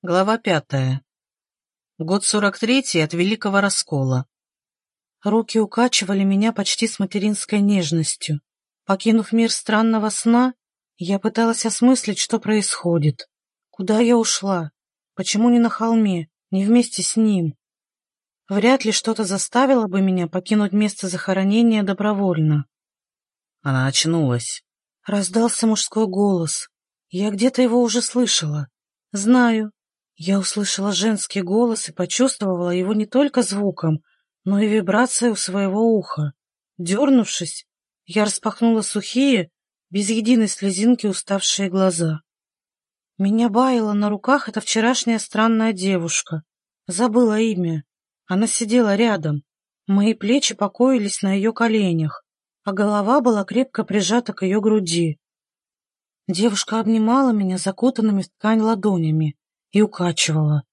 Глава пятая. Год сорок третий от Великого Раскола. Руки укачивали меня почти с материнской нежностью. Покинув мир странного сна, я пыталась осмыслить, что происходит. Куда я ушла? Почему не на холме, не вместе с ним? Вряд ли что-то заставило бы меня покинуть место захоронения добровольно. Она очнулась. Раздался мужской голос. Я где-то его уже слышала. Знаю, я услышала женский голос и почувствовала его не только звуком, но и вибрацией у своего уха. Дернувшись, я распахнула сухие, без единой слезинки уставшие глаза. Меня баяла на руках эта вчерашняя странная девушка. Забыла имя. Она сидела рядом. Мои плечи покоились на ее коленях, а голова была крепко прижата к ее груди. Девушка обнимала меня закутанными в ткань ладонями и укачивала.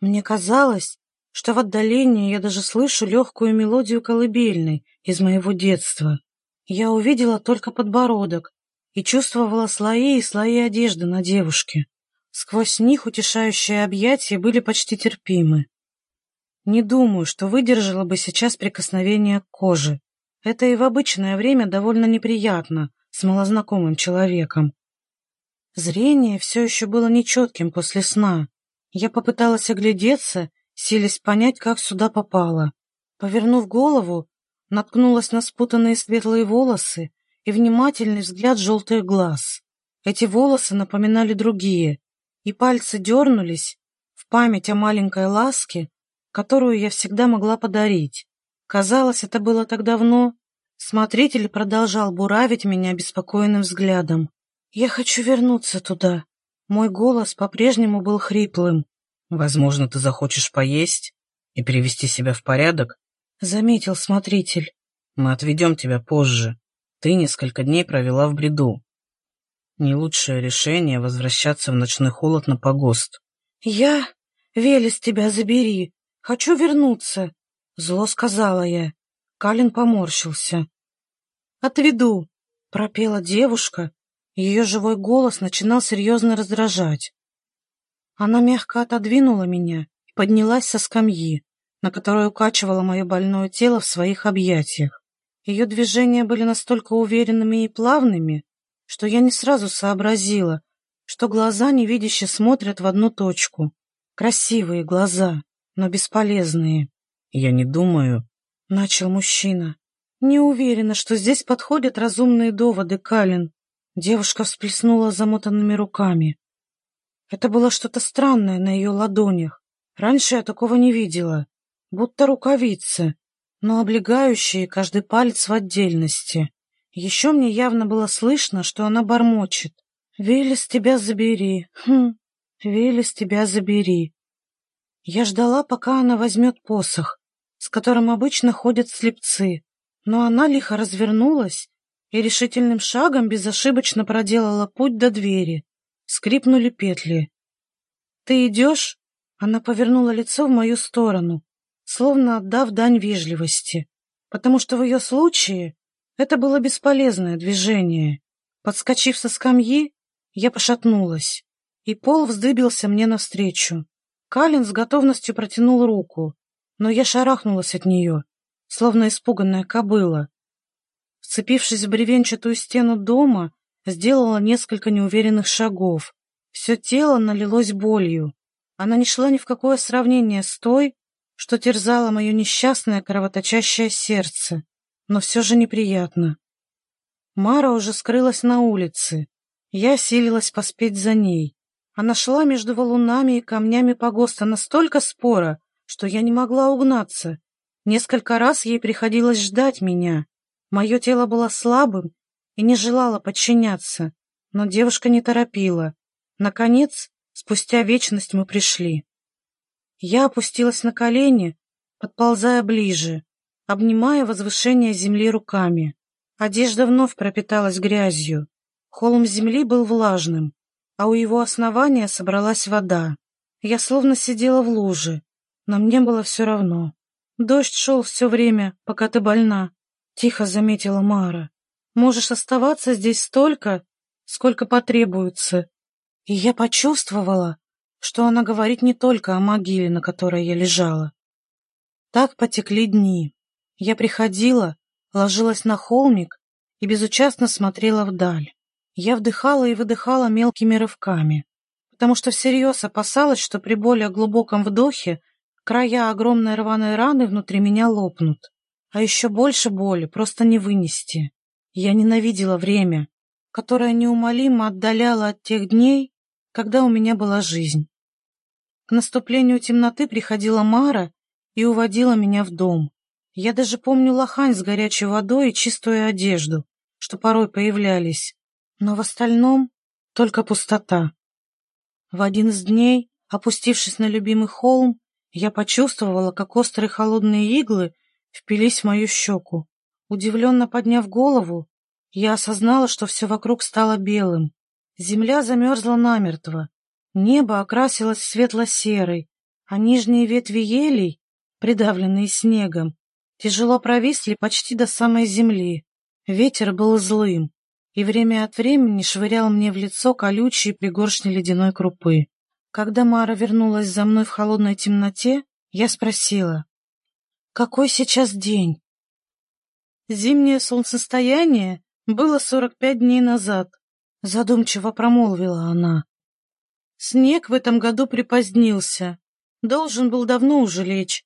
Мне казалось, что в отдалении я даже слышу легкую мелодию колыбельной из моего детства. Я увидела только подбородок и чувствовала слои и слои одежды на девушке. Сквозь них утешающие объятия были почти терпимы. Не думаю, что выдержала бы сейчас прикосновение к коже. Это и в обычное время довольно неприятно с малознакомым человеком. Зрение все еще было нечетким после сна. Я попыталась оглядеться, силясь понять, как сюда попала. Повернув голову, наткнулась на спутанные светлые волосы и внимательный взгляд желтых глаз. Эти волосы напоминали другие, и пальцы дернулись в память о маленькой ласке, которую я всегда могла подарить. Казалось, это было так давно. Смотритель продолжал буравить меня беспокойным взглядом. «Я хочу вернуться туда». Мой голос по-прежнему был хриплым. «Возможно, ты захочешь поесть и привести себя в порядок?» — заметил смотритель. «Мы отведем тебя позже. Ты несколько дней провела в бреду. Не лучшее решение возвращаться в ночной холод на погост». «Я? Велес, тебя забери. Хочу вернуться», — зло сказала я. Калин поморщился. «Отведу», — пропела девушка, ее живой голос начинал серьезно раздражать. Она мягко отодвинула меня и поднялась со скамьи, на которой укачивала мое больное тело в своих объятиях. Ее движения были настолько уверенными и плавными, что я не сразу сообразила, что глаза невидяще смотрят в одну точку. Красивые глаза, но бесполезные. «Я не думаю...» — начал мужчина. «Не уверена, что здесь подходят разумные доводы, Калин. Девушка всплеснула замотанными руками. Это было что-то странное на ее ладонях. Раньше я такого не видела. Будто рукавицы, но облегающие каждый палец в отдельности. Еще мне явно было слышно, что она бормочет. «Велес, тебя забери! Хм, Велес, тебя забери!» Я ждала, пока она возьмет посох, с которым обычно ходят слепцы, но она лихо развернулась и решительным шагом безошибочно проделала путь до двери. Скрипнули петли. «Ты идешь?» Она повернула лицо в мою сторону, словно отдав дань вежливости, потому что в ее случае это было бесполезное движение. Подскочив со скамьи, я пошатнулась, и пол вздыбился мне навстречу. Калин с готовностью протянул руку, но я шарахнулась от нее, словно испуганная кобыла. Вцепившись в бревенчатую стену дома, сделала несколько неуверенных шагов. Все тело налилось болью. Она не шла ни в какое сравнение с той, что терзало мое несчастное кровоточащее сердце, но все же неприятно. Мара уже скрылась на улице. Я силилась поспеть за ней. Она шла между валунами и камнями погоста настолько споро, что я не могла угнаться. Несколько раз ей приходилось ждать меня. Мое тело было слабым и не желало подчиняться, но девушка не торопила. Наконец, спустя вечность мы пришли. Я опустилась на колени, подползая ближе, обнимая возвышение земли руками. Одежда вновь пропиталась грязью. Холм земли был влажным, а у его основания собралась вода. Я словно сидела в луже, но мне было все равно. Дождь шел все время, пока ты больна. Тихо заметила Мара. Можешь оставаться здесь столько, сколько потребуется. И я почувствовала, что она говорит не только о могиле, на которой я лежала. Так потекли дни. Я приходила, ложилась на холмик и безучастно смотрела вдаль. Я вдыхала и выдыхала мелкими рывками, потому что всерьез опасалась, что при более глубоком вдохе края огромной рваной раны внутри меня лопнут. А еще больше боли просто не вынести. Я ненавидела время, которое неумолимо отдаляло от тех дней, когда у меня была жизнь. К наступлению темноты приходила Мара и уводила меня в дом. Я даже помню лохань с горячей водой и чистую одежду, что порой появлялись, но в остальном только пустота. В один из дней, опустившись на любимый холм, я почувствовала, как острые холодные иглы впились в мою щеку. Удивленно подняв голову, я осознала, что все вокруг стало белым. Земля замерзла намертво, небо окрасилось светло-серой, а нижние ветви елей, придавленные снегом, тяжело провисли почти до самой земли. Ветер был злым и время от времени швырял мне в лицо колючие пригоршни ледяной крупы. Когда Мара вернулась за мной в холодной темноте, я спросила, «Какой сейчас день?» «Зимнее солнцестояние было сорок пять дней назад», — задумчиво промолвила она. «Снег в этом году припозднился, должен был давно уже лечь».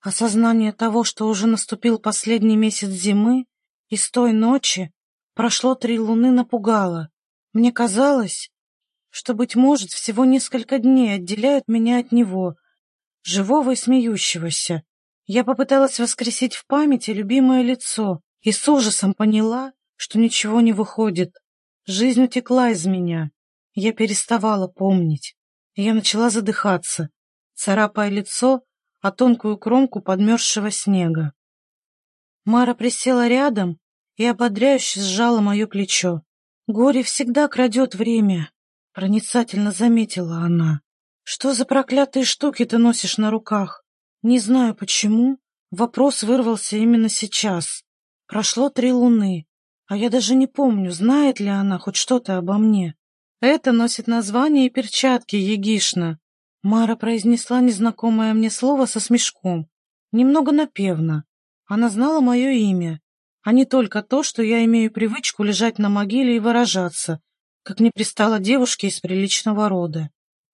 Осознание того, что уже наступил последний месяц зимы, и с той ночи прошло три луны, напугало. Мне казалось, что, быть может, всего несколько дней отделяют меня от него, живого и смеющегося. Я попыталась воскресить в памяти любимое лицо и с ужасом поняла, что ничего не выходит. Жизнь утекла из меня. Я переставала помнить. Я начала задыхаться, царапая лицо о тонкую кромку подмерзшего снега. Мара присела рядом и ободряюще сжала мое плечо. «Горе всегда крадет время», — проницательно заметила она. «Что за проклятые штуки ты носишь на руках?» Не знаю почему, вопрос вырвался именно сейчас. Прошло три луны, а я даже не помню, знает ли она хоть что-то обо мне. Это носит название и перчатки Егишна. Мара произнесла незнакомое мне слово со смешком, немного напевно. Она знала мое имя, а не только то, что я имею привычку лежать на могиле и выражаться, как не пристало девушке из приличного рода.